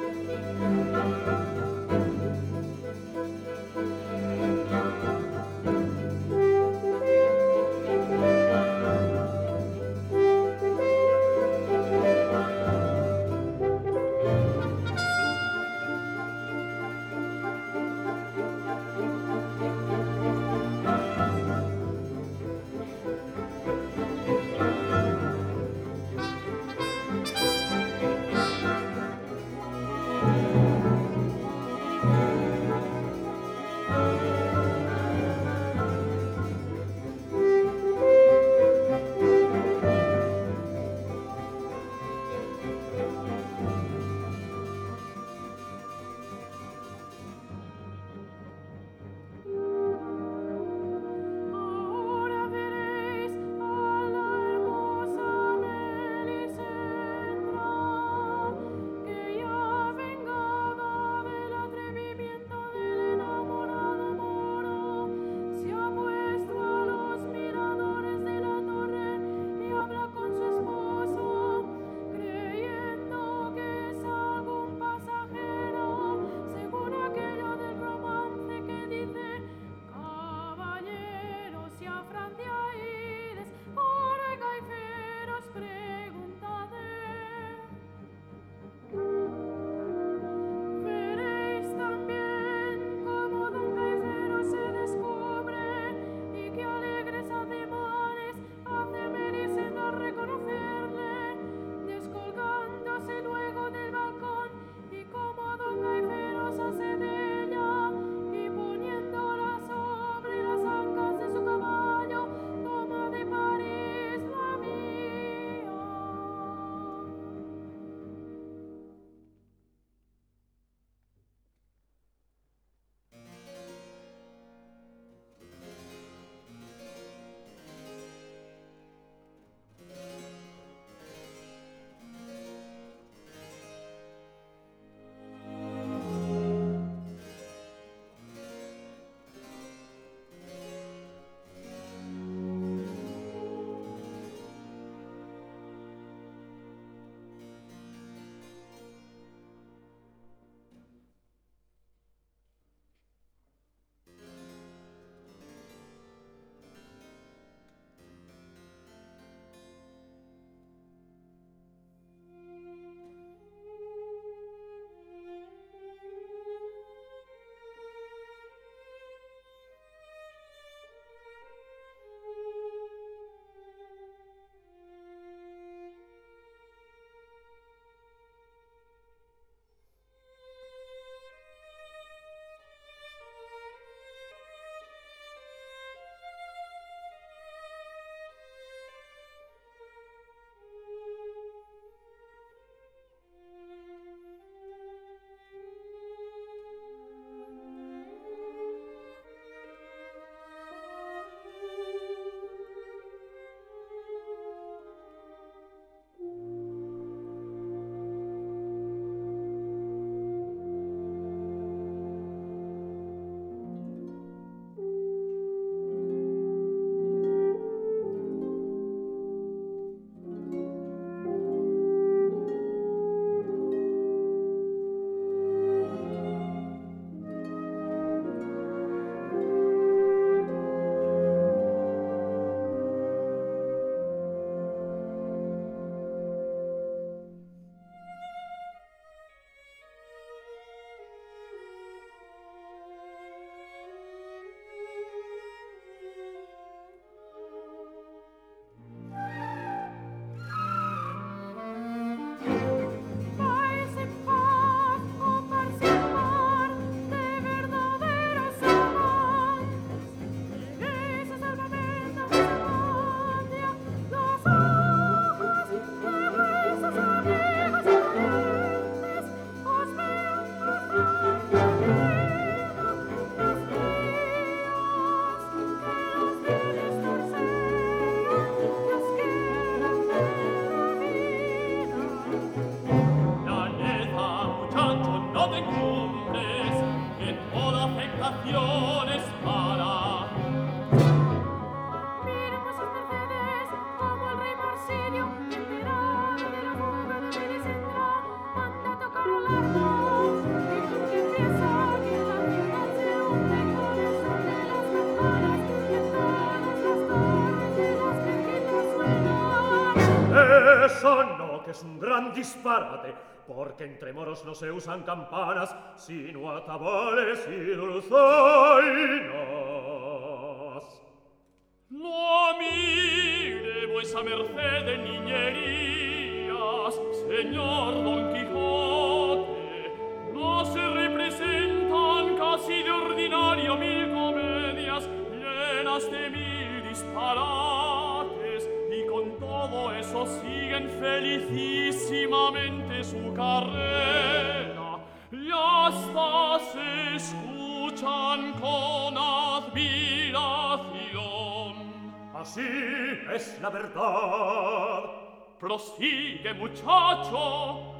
Música eso no, que es un gran disparate, porque entre moros no se usan campanas, sino atabales y dulzainas. No mire vuesa merced de niñerías, señor don todo eso siguen felicísimamente su carrera y hasta se escuchan con admiración. Así es la verdad. Prosigue, muchacho.